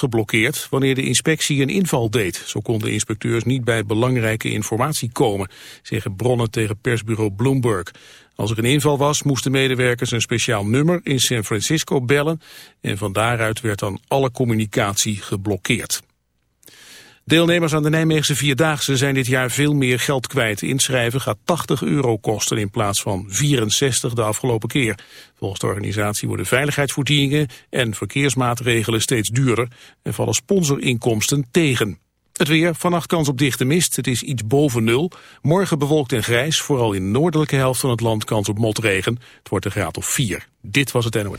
geblokkeerd wanneer de inspectie een inval deed. Zo konden inspecteurs niet bij belangrijke informatie komen, zeggen bronnen tegen persbureau Bloomberg. Als er een inval was, moesten medewerkers een speciaal nummer in San Francisco bellen en van daaruit werd dan alle communicatie geblokkeerd. Deelnemers aan de Nijmeegse Vierdaagse zijn dit jaar veel meer geld kwijt. Inschrijven gaat 80 euro kosten in plaats van 64 de afgelopen keer. Volgens de organisatie worden veiligheidsvoorzieningen en verkeersmaatregelen steeds duurder en vallen sponsorinkomsten tegen. Het weer, vannacht kans op dichte mist, het is iets boven nul. Morgen bewolkt en grijs, vooral in de noordelijke helft van het land kans op motregen. Het wordt een graad of 4. Dit was het NOS.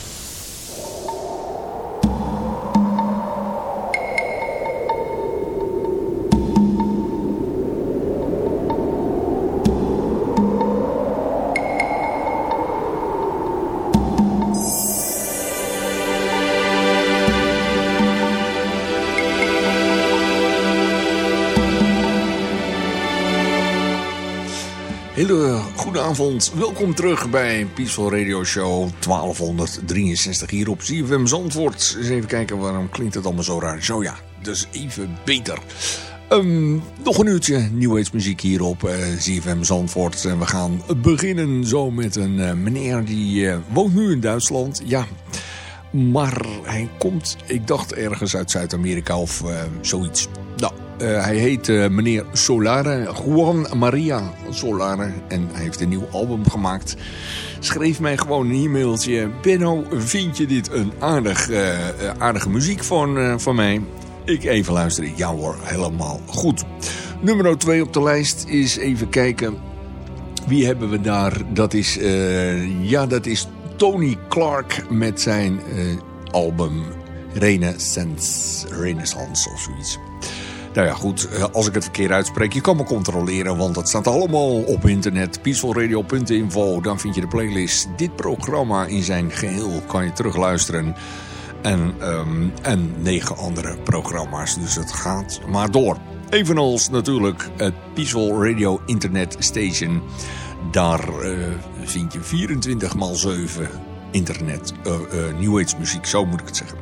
Avond. Welkom terug bij Peaceful Radio Show 1263 hier op ZFM Zandvoort. Eens even kijken waarom klinkt het allemaal zo raar. Zo ja, dus even beter. Um, nog een uurtje nieuwheidsmuziek hier op uh, eh, ZFM Zandvoort. En we gaan beginnen zo met een uh, meneer die uh, woont nu in Duitsland. Ja, maar hij komt, ik dacht ergens uit Zuid-Amerika of zoiets. Nou, uh, hij heet uh, meneer Solare, Juan Maria Solare. En hij heeft een nieuw album gemaakt. Schreef mij gewoon een e-mailtje. Benno, vind je dit een aardig, uh, aardige muziek van, van mij? Ik even luisteren. Ja hoor, helemaal goed. Nummer 2 op de lijst is even kijken. Wie hebben we daar? Dat is, ja, dat is Tony Clark met zijn album Renaissance, Renaissance of zoiets. Nou ja, goed, eh, als ik het verkeerd uitspreek, je kan me controleren, want het staat allemaal op internet. peacefulradio.info, dan vind je de playlist. Dit programma in zijn geheel kan je terugluisteren. En, um, en negen andere programma's, dus het gaat maar door. Evenals natuurlijk het Peaceful Radio Internet Station. Daar uh, vind je 24 x 7 internet, uh, New Age muziek, zo moet ik het zeggen.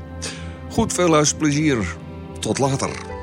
Goed, veel luisterplezier. Tot later.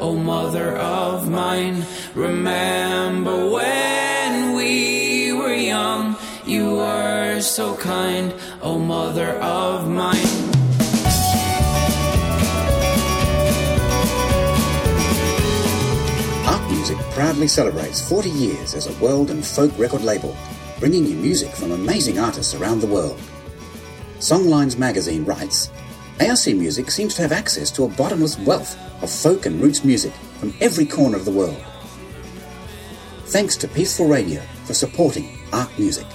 O mother of mine. Remember when we were young, you were so kind, O mother of mine. Art Music proudly celebrates 40 years as a world and folk record label, bringing you music from amazing artists around the world. Songlines magazine writes, ARC Music seems to have access to a bottomless wealth of folk and roots music from every corner of the world. Thanks to Peaceful Radio for supporting ARC Music.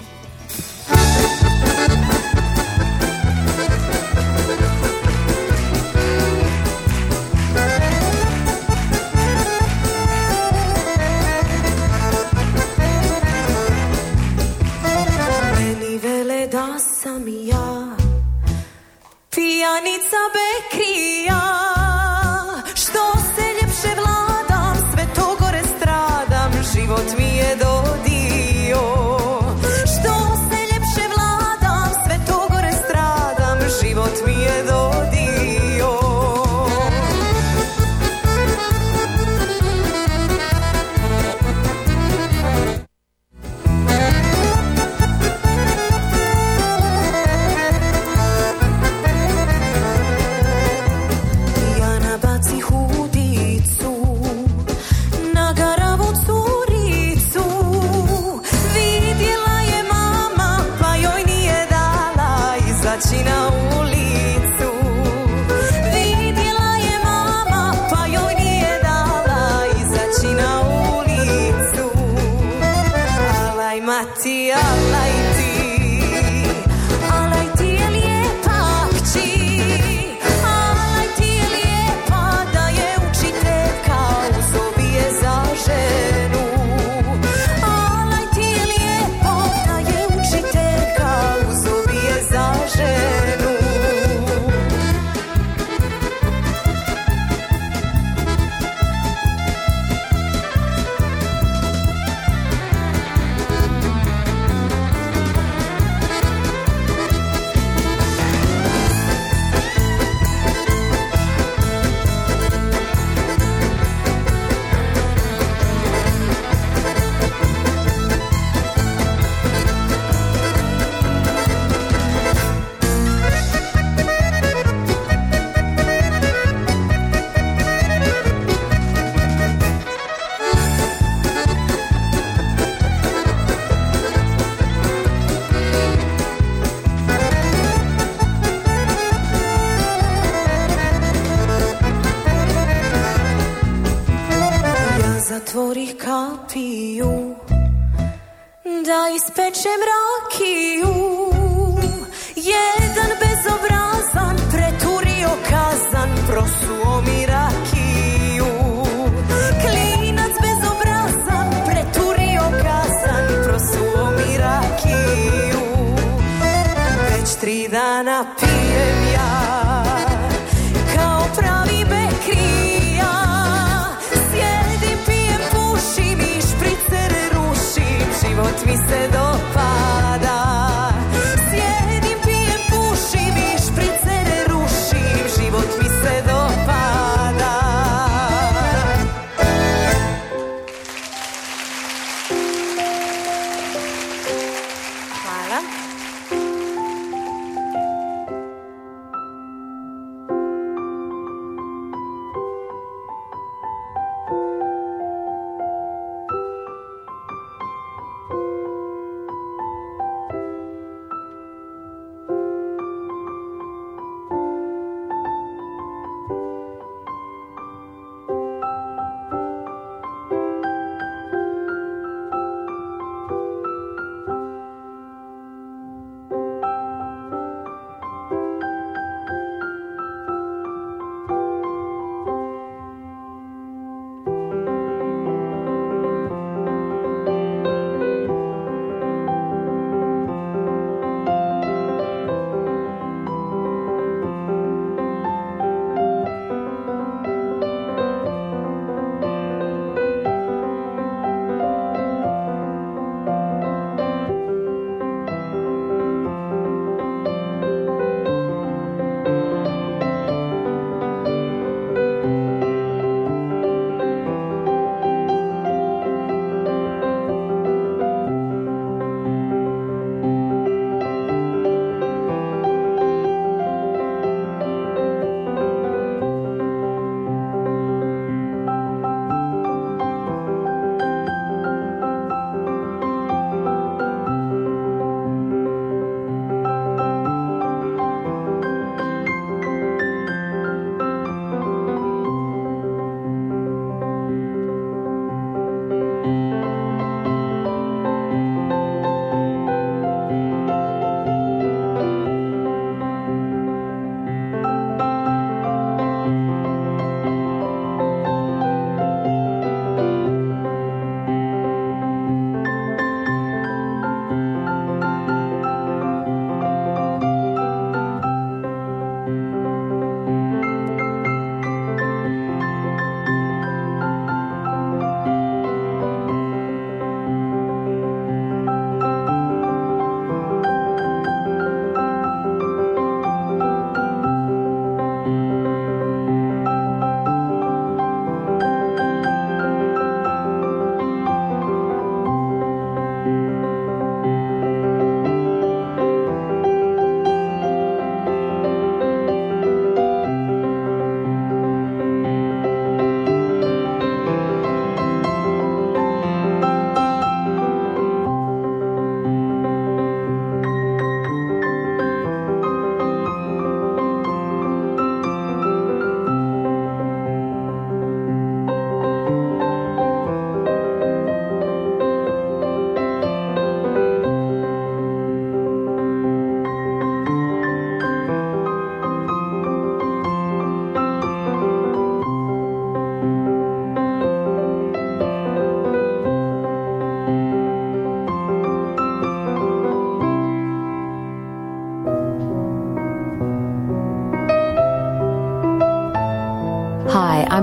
see you.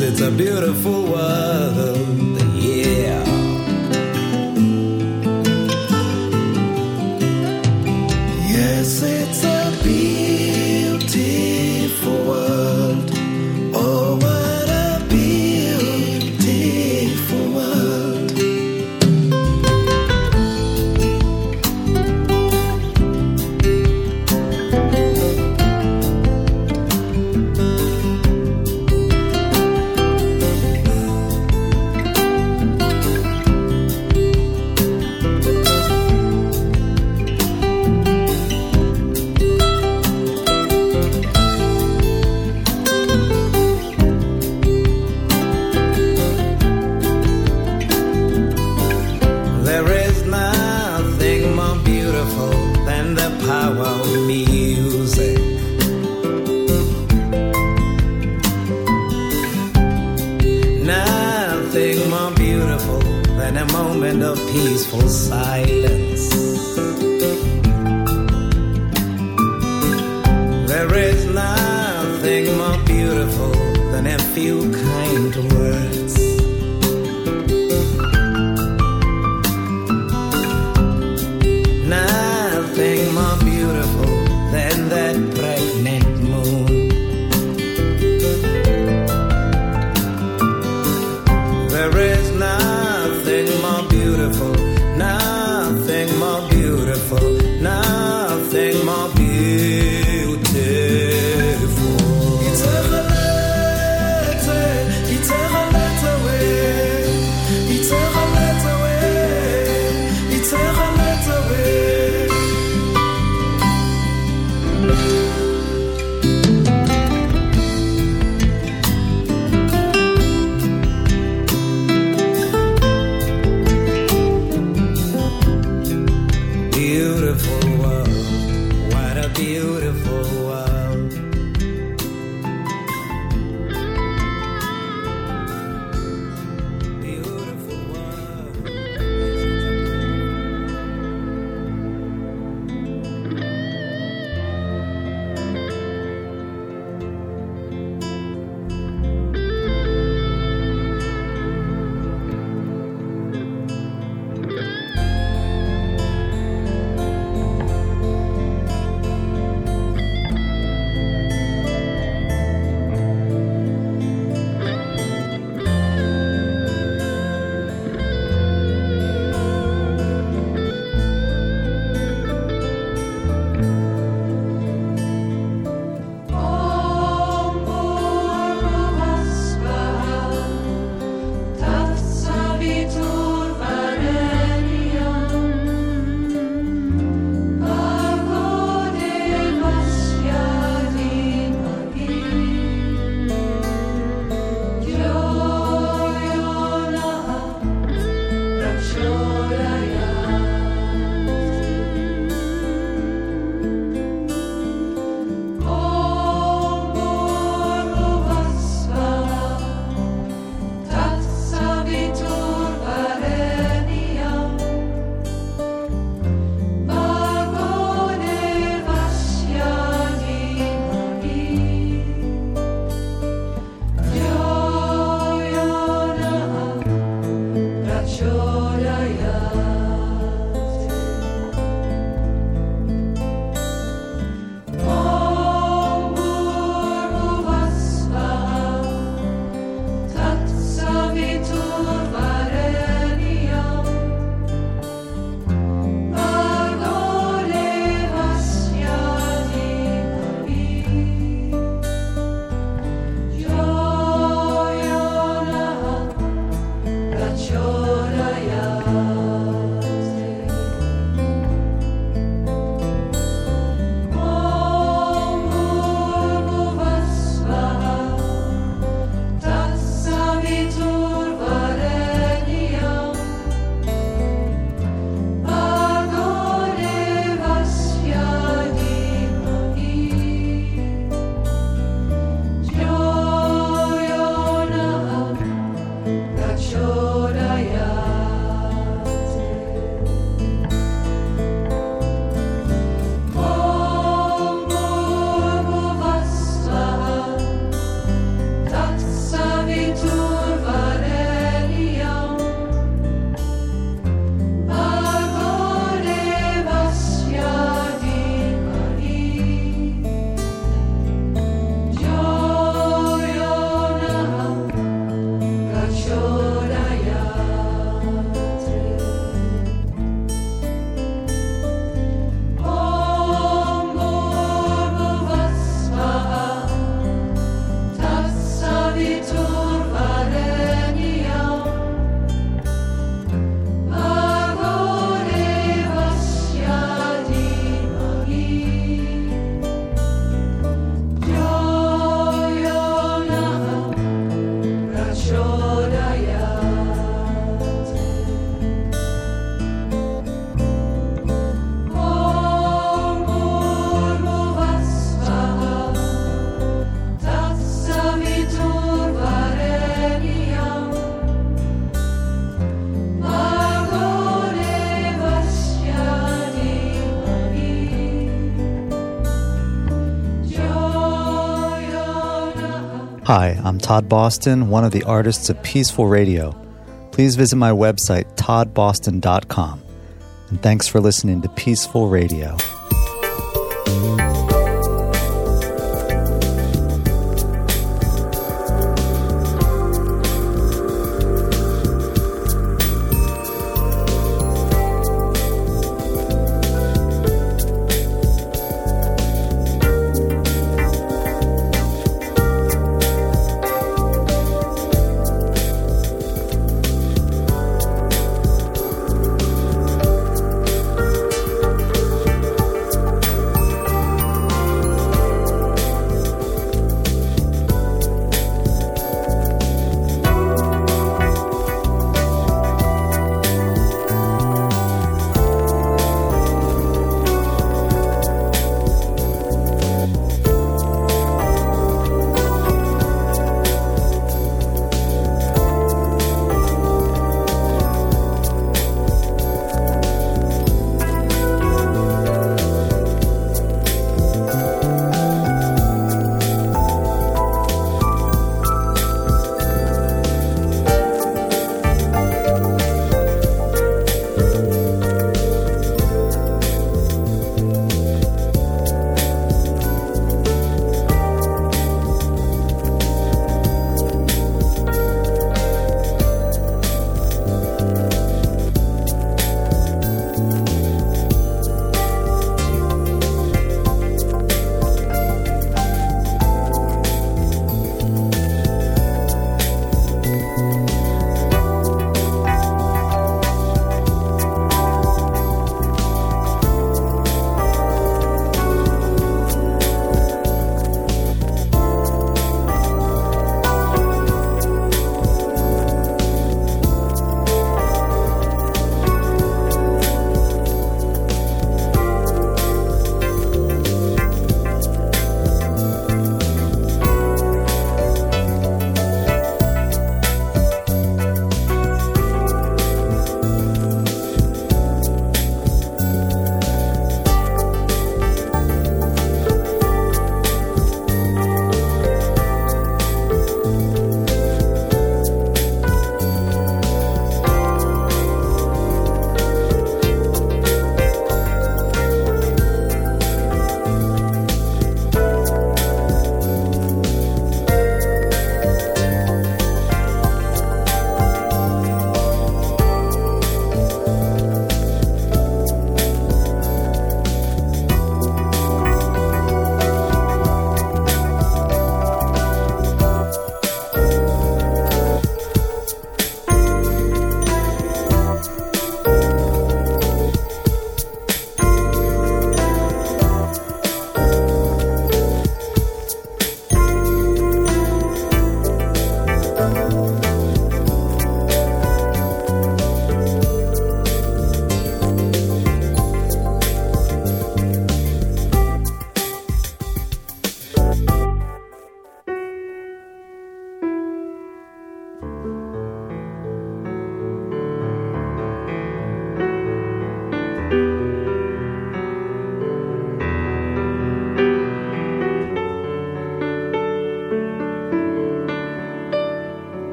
it's a beautiful world. Hi, I'm Todd Boston, one of the artists of Peaceful Radio. Please visit my website, toddboston.com. And thanks for listening to Peaceful Radio.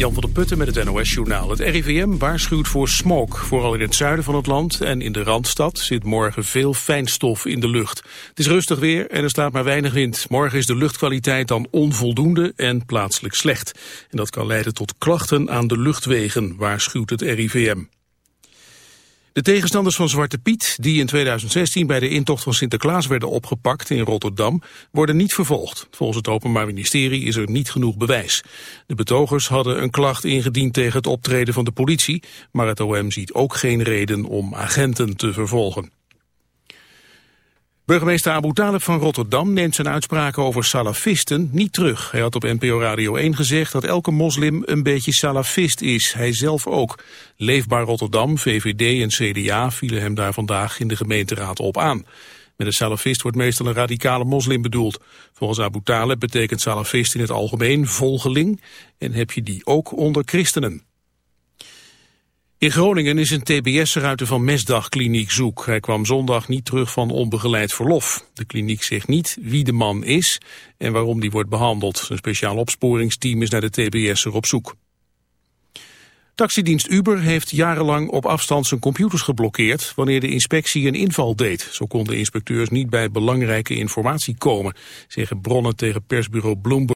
Jan van der Putten met het NOS-journaal. Het RIVM waarschuwt voor smog. Vooral in het zuiden van het land en in de Randstad zit morgen veel fijnstof in de lucht. Het is rustig weer en er staat maar weinig wind. Morgen is de luchtkwaliteit dan onvoldoende en plaatselijk slecht. En dat kan leiden tot klachten aan de luchtwegen, waarschuwt het RIVM. De tegenstanders van Zwarte Piet, die in 2016 bij de intocht van Sinterklaas werden opgepakt in Rotterdam, worden niet vervolgd. Volgens het Openbaar Ministerie is er niet genoeg bewijs. De betogers hadden een klacht ingediend tegen het optreden van de politie, maar het OM ziet ook geen reden om agenten te vervolgen. Burgemeester Abu Talib van Rotterdam neemt zijn uitspraken over salafisten niet terug. Hij had op NPO Radio 1 gezegd dat elke moslim een beetje salafist is. Hij zelf ook. Leefbaar Rotterdam, VVD en CDA vielen hem daar vandaag in de gemeenteraad op aan. Met een salafist wordt meestal een radicale moslim bedoeld. Volgens Abu Talib betekent salafist in het algemeen volgeling en heb je die ook onder christenen. In Groningen is een tbs'er uit de Van Mesdag-kliniek zoek. Hij kwam zondag niet terug van onbegeleid verlof. De kliniek zegt niet wie de man is en waarom die wordt behandeld. Een speciaal opsporingsteam is naar de tbs'er op zoek. Taxidienst Uber heeft jarenlang op afstand zijn computers geblokkeerd wanneer de inspectie een inval deed. Zo konden inspecteurs niet bij belangrijke informatie komen, zeggen bronnen tegen persbureau Bloomberg.